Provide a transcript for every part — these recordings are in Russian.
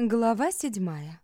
Глава седьмая.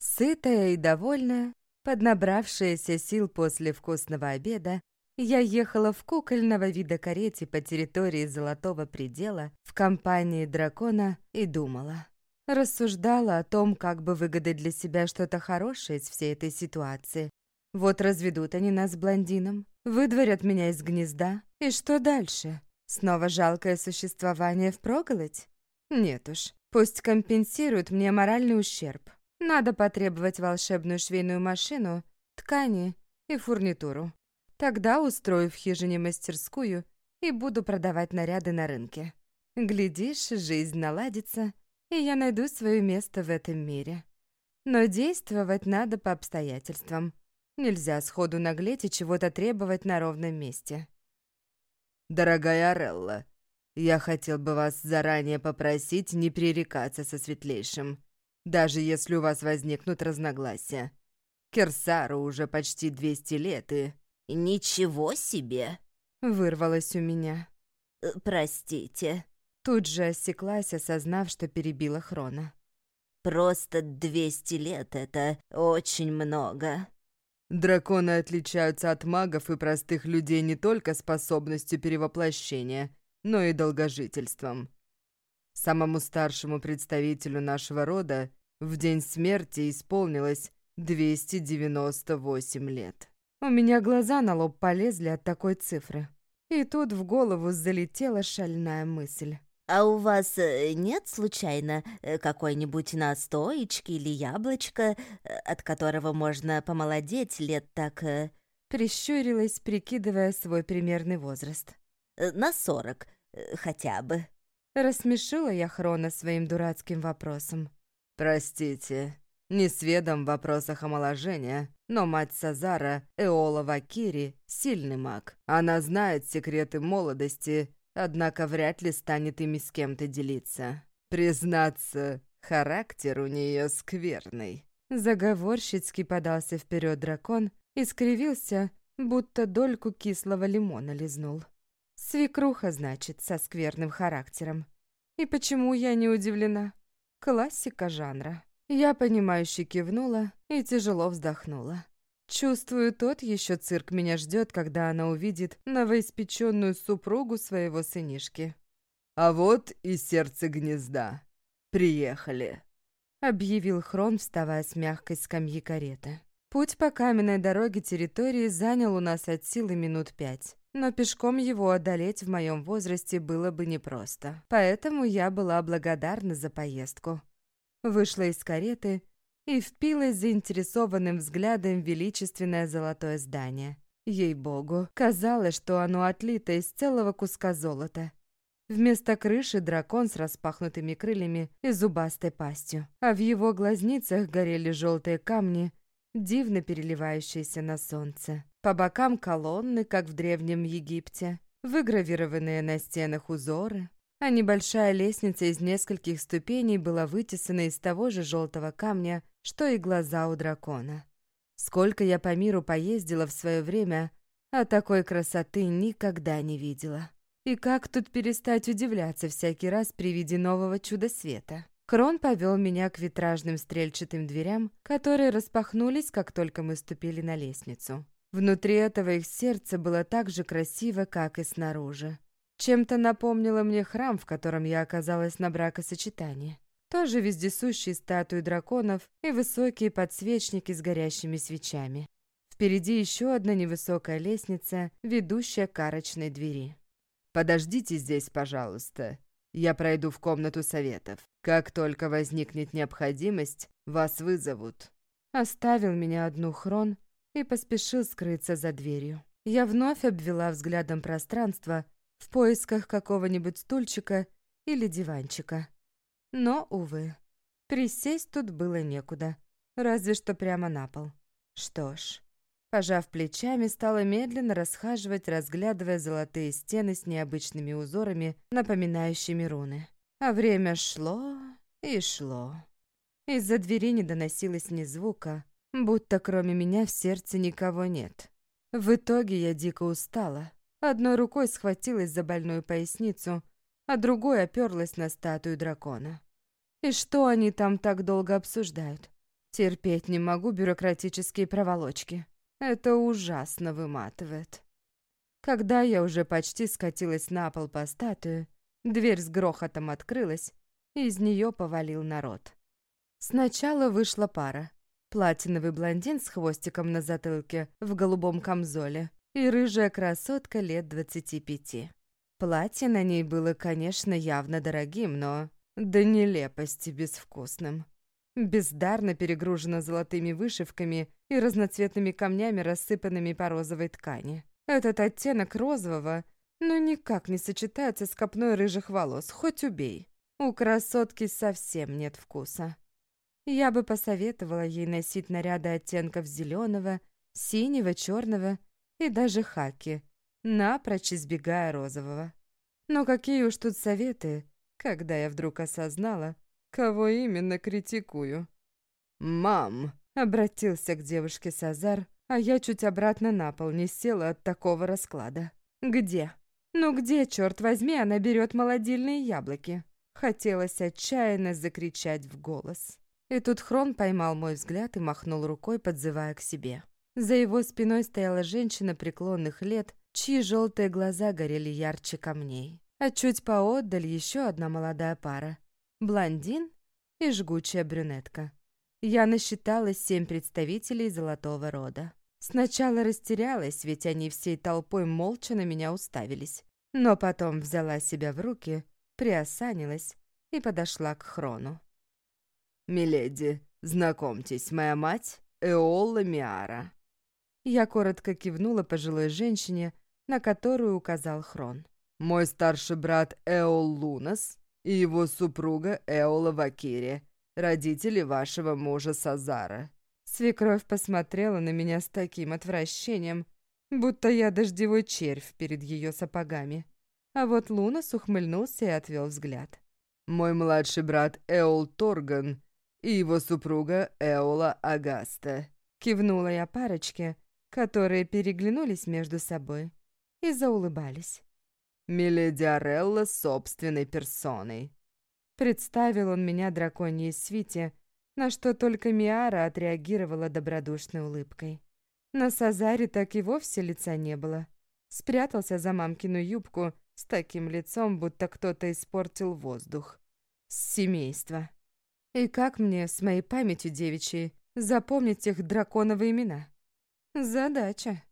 Сытая и довольная, поднабравшаяся сил после вкусного обеда, я ехала в кукольного вида карете по территории Золотого Предела в компании дракона и думала. Рассуждала о том, как бы выгадать для себя что-то хорошее из всей этой ситуации. Вот разведут они нас блондином, выдворят меня из гнезда. И что дальше? Снова жалкое существование впроголодь? Нет уж, Пусть компенсируют мне моральный ущерб. Надо потребовать волшебную швейную машину, ткани и фурнитуру. Тогда устрою в хижине мастерскую и буду продавать наряды на рынке. Глядишь, жизнь наладится, и я найду свое место в этом мире. Но действовать надо по обстоятельствам. Нельзя сходу наглеть и чего-то требовать на ровном месте. «Дорогая Арелла, я хотел бы вас заранее попросить не пререкаться со светлейшим, даже если у вас возникнут разногласия. Керсару уже почти 200 лет и... «Ничего себе!» — вырвалось у меня. «Э, «Простите». Тут же осеклась, осознав, что перебила Хрона. «Просто 200 лет — это очень много». Драконы отличаются от магов и простых людей не только способностью перевоплощения — но и долгожительством. Самому старшему представителю нашего рода в день смерти исполнилось 298 лет. У меня глаза на лоб полезли от такой цифры. И тут в голову залетела шальная мысль. «А у вас э, нет, случайно, э, какой-нибудь настоечки или яблочко, э, от которого можно помолодеть лет так...» Прищурилась, прикидывая свой примерный возраст. «На сорок, хотя бы». Рассмешила я Хрона своим дурацким вопросом. «Простите, не сведом в вопросах омоложения, но мать Сазара, Эола Вакири, сильный маг. Она знает секреты молодости, однако вряд ли станет ими с кем-то делиться. Признаться, характер у нее скверный». Заговорщицки подался вперед дракон и скривился, будто дольку кислого лимона лизнул. Свекруха, значит, со скверным характером. И почему я не удивлена? Классика жанра. Я, понимающе кивнула и тяжело вздохнула. Чувствую, тот еще цирк меня ждет, когда она увидит новоиспеченную супругу своего сынишки. «А вот и сердце гнезда. Приехали», — объявил Хрон, вставая с мягкой скамьи кареты. Путь по каменной дороге территории занял у нас от силы минут пять но пешком его одолеть в моем возрасте было бы непросто. Поэтому я была благодарна за поездку. Вышла из кареты и впилась заинтересованным взглядом в величественное золотое здание. Ей-богу, казалось, что оно отлито из целого куска золота. Вместо крыши дракон с распахнутыми крыльями и зубастой пастью, а в его глазницах горели желтые камни, дивно переливающиеся на солнце. По бокам колонны, как в Древнем Египте, выгравированные на стенах узоры, а небольшая лестница из нескольких ступеней была вытесана из того же желтого камня, что и глаза у дракона. Сколько я по миру поездила в свое время, а такой красоты никогда не видела. И как тут перестать удивляться всякий раз при виде нового чуда света? Крон повел меня к витражным стрельчатым дверям, которые распахнулись, как только мы ступили на лестницу. Внутри этого их сердце было так же красиво, как и снаружи. Чем-то напомнило мне храм, в котором я оказалась на бракосочетании. Тоже вездесущие статуи драконов и высокие подсвечники с горящими свечами. Впереди еще одна невысокая лестница, ведущая к арочной двери. «Подождите здесь, пожалуйста. Я пройду в комнату советов. Как только возникнет необходимость, вас вызовут». Оставил меня одну хрон и поспешил скрыться за дверью. Я вновь обвела взглядом пространство в поисках какого-нибудь стульчика или диванчика. Но, увы, присесть тут было некуда, разве что прямо на пол. Что ж, пожав плечами, стала медленно расхаживать, разглядывая золотые стены с необычными узорами, напоминающими руны. А время шло и шло. Из-за двери не доносилось ни звука, будто кроме меня в сердце никого нет. В итоге я дико устала. Одной рукой схватилась за больную поясницу, а другой оперлась на статую дракона. И что они там так долго обсуждают? Терпеть не могу бюрократические проволочки. Это ужасно выматывает. Когда я уже почти скатилась на пол по статую, дверь с грохотом открылась, и из нее повалил народ. Сначала вышла пара. Платиновый блондин с хвостиком на затылке в голубом камзоле и рыжая красотка лет двадцати пяти. Платье на ней было, конечно, явно дорогим, но до нелепости безвкусным. Бездарно перегружено золотыми вышивками и разноцветными камнями, рассыпанными по розовой ткани. Этот оттенок розового ну никак не сочетается с копной рыжих волос, хоть убей. У красотки совсем нет вкуса. Я бы посоветовала ей носить наряды оттенков зеленого, синего, черного и даже хаки, напрочь избегая розового. Но какие уж тут советы, когда я вдруг осознала, кого именно критикую. «Мам!» — обратился к девушке Сазар, а я чуть обратно на пол не села от такого расклада. «Где? Ну где, черт возьми, она берет молодильные яблоки?» Хотелось отчаянно закричать в голос. И тут Хрон поймал мой взгляд и махнул рукой, подзывая к себе. За его спиной стояла женщина преклонных лет, чьи желтые глаза горели ярче камней. А чуть поотдаль еще одна молодая пара. Блондин и жгучая брюнетка. Я насчитала семь представителей золотого рода. Сначала растерялась, ведь они всей толпой молча на меня уставились. Но потом взяла себя в руки, приосанилась и подошла к Хрону. «Миледи, знакомьтесь, моя мать Эолла Миара». Я коротко кивнула пожилой женщине, на которую указал Хрон. «Мой старший брат Эол Лунас и его супруга Эола Вакири, родители вашего мужа Сазара». Свекровь посмотрела на меня с таким отвращением, будто я дождевой червь перед ее сапогами. А вот Лунас ухмыльнулся и отвел взгляд. «Мой младший брат Эол Торган и его супруга Эола Агаста». Кивнула я парочке, которые переглянулись между собой и заулыбались. «Миледи Арелла собственной персоной». Представил он меня драконьей свите, на что только Миара отреагировала добродушной улыбкой. На Сазаре так и вовсе лица не было. Спрятался за мамкину юбку с таким лицом, будто кто-то испортил воздух. С семейства. И как мне с моей памятью девичьей запомнить их драконовые имена? Задача.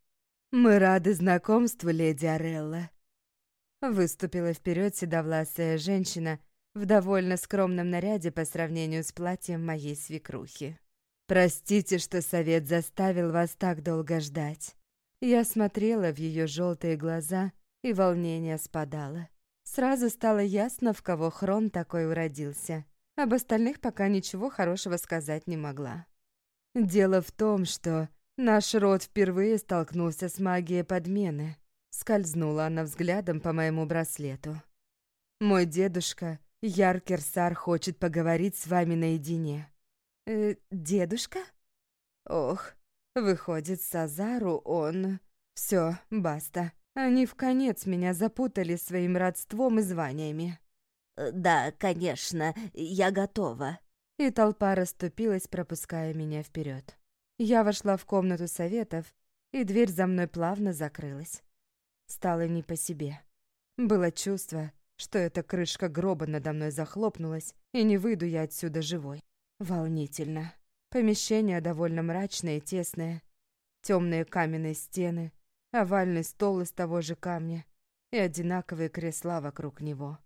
«Мы рады знакомству, леди Арелла», — выступила вперед седовласая женщина в довольно скромном наряде по сравнению с платьем моей свекрухи. «Простите, что совет заставил вас так долго ждать». Я смотрела в ее желтые глаза, и волнение спадало. Сразу стало ясно, в кого Хрон такой уродился. Об остальных пока ничего хорошего сказать не могла. Дело в том, что наш род впервые столкнулся с магией подмены. Скользнула она взглядом по моему браслету. Мой дедушка, Яркерсар, хочет поговорить с вами наедине. Э, дедушка? Ох, выходит, Сазару он... Все, баста. Они в конец меня запутали своим родством и званиями. Э, «Да, конечно, я готова». И толпа расступилась, пропуская меня вперед. Я вошла в комнату советов, и дверь за мной плавно закрылась. Стало не по себе. Было чувство, что эта крышка гроба надо мной захлопнулась, и не выйду я отсюда живой. Волнительно. Помещение довольно мрачное и тесное. Темные каменные стены, овальный стол из того же камня и одинаковые кресла вокруг него.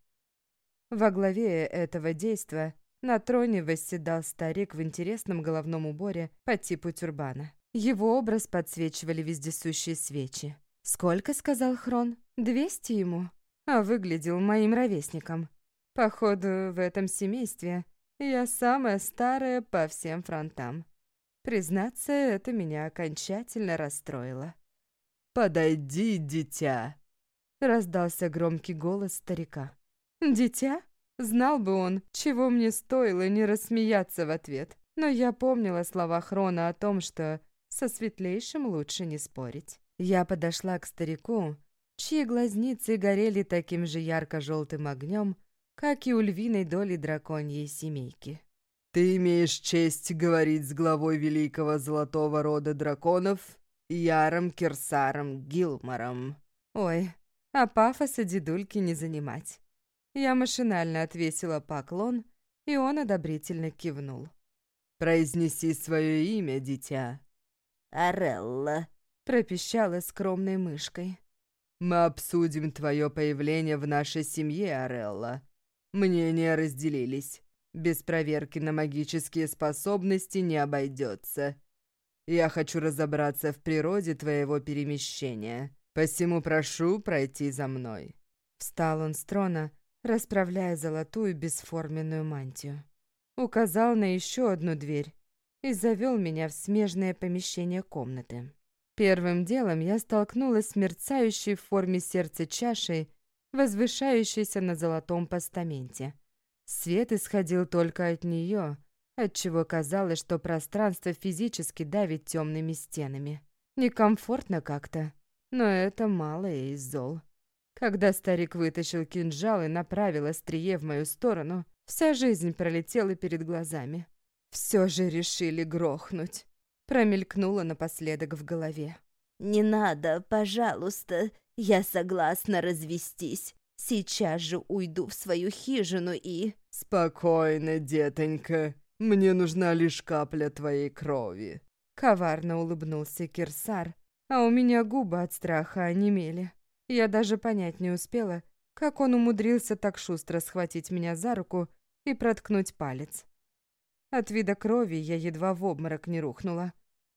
Во главе этого действа на троне восседал старик в интересном головном уборе по типу тюрбана. Его образ подсвечивали вездесущие свечи. «Сколько?» — сказал Хрон. «Двести ему?» А выглядел моим ровесником. Походу, в этом семействе я самая старая по всем фронтам. Признаться, это меня окончательно расстроило. «Подойди, дитя!» — раздался громкий голос старика. Дитя? Знал бы он, чего мне стоило не рассмеяться в ответ. Но я помнила слова Хрона о том, что со светлейшим лучше не спорить. Я подошла к старику, чьи глазницы горели таким же ярко-желтым огнем, как и у львиной доли драконьей семейки. «Ты имеешь честь говорить с главой великого золотого рода драконов Яром Кирсаром Гилмором». «Ой, а пафоса дедульки не занимать». Я машинально отвесила поклон, и он одобрительно кивнул. «Произнеси свое имя, дитя». «Арелла», — пропищала скромной мышкой. «Мы обсудим твое появление в нашей семье, Арелла. Мнения разделились. Без проверки на магические способности не обойдется. Я хочу разобраться в природе твоего перемещения, посему прошу пройти за мной». Встал он с трона, расправляя золотую бесформенную мантию. Указал на еще одну дверь и завел меня в смежное помещение комнаты. Первым делом я столкнулась с мерцающей в форме сердца чашей, возвышающейся на золотом постаменте. Свет исходил только от нее, отчего казалось, что пространство физически давит темными стенами. Некомфортно как-то, но это малое из зол. Когда старик вытащил кинжал и направил острие в мою сторону, вся жизнь пролетела перед глазами. Все же решили грохнуть. Промелькнуло напоследок в голове. «Не надо, пожалуйста. Я согласна развестись. Сейчас же уйду в свою хижину и...» «Спокойно, детонька. Мне нужна лишь капля твоей крови». Коварно улыбнулся Кирсар, а у меня губы от страха онемели. Я даже понять не успела, как он умудрился так шустро схватить меня за руку и проткнуть палец. От вида крови я едва в обморок не рухнула,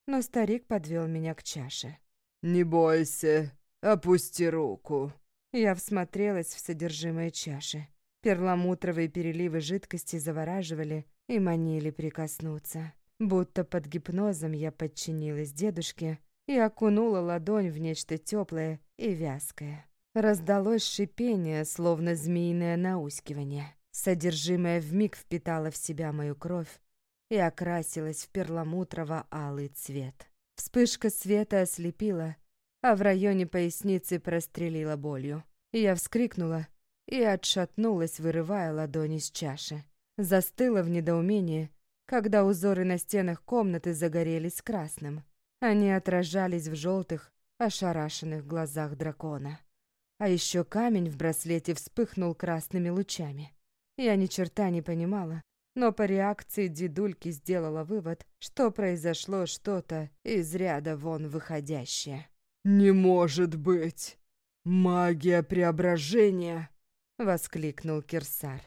но старик подвел меня к чаше. «Не бойся, опусти руку». Я всмотрелась в содержимое чаши. Перламутровые переливы жидкости завораживали и манили прикоснуться. Будто под гипнозом я подчинилась дедушке и окунула ладонь в нечто теплое и вязкое. Раздалось шипение, словно змеиное наускивание. Содержимое вмиг впитало в себя мою кровь и окрасилось в перламутрово-алый цвет. Вспышка света ослепила, а в районе поясницы прострелила болью. Я вскрикнула и отшатнулась, вырывая ладони из чаши. Застыла в недоумении, когда узоры на стенах комнаты загорелись красным. Они отражались в желтых, ошарашенных глазах дракона. А еще камень в браслете вспыхнул красными лучами. Я ни черта не понимала, но по реакции дедульки сделала вывод, что произошло что-то из ряда вон выходящее. «Не может быть! Магия преображения!» — воскликнул Кирсар.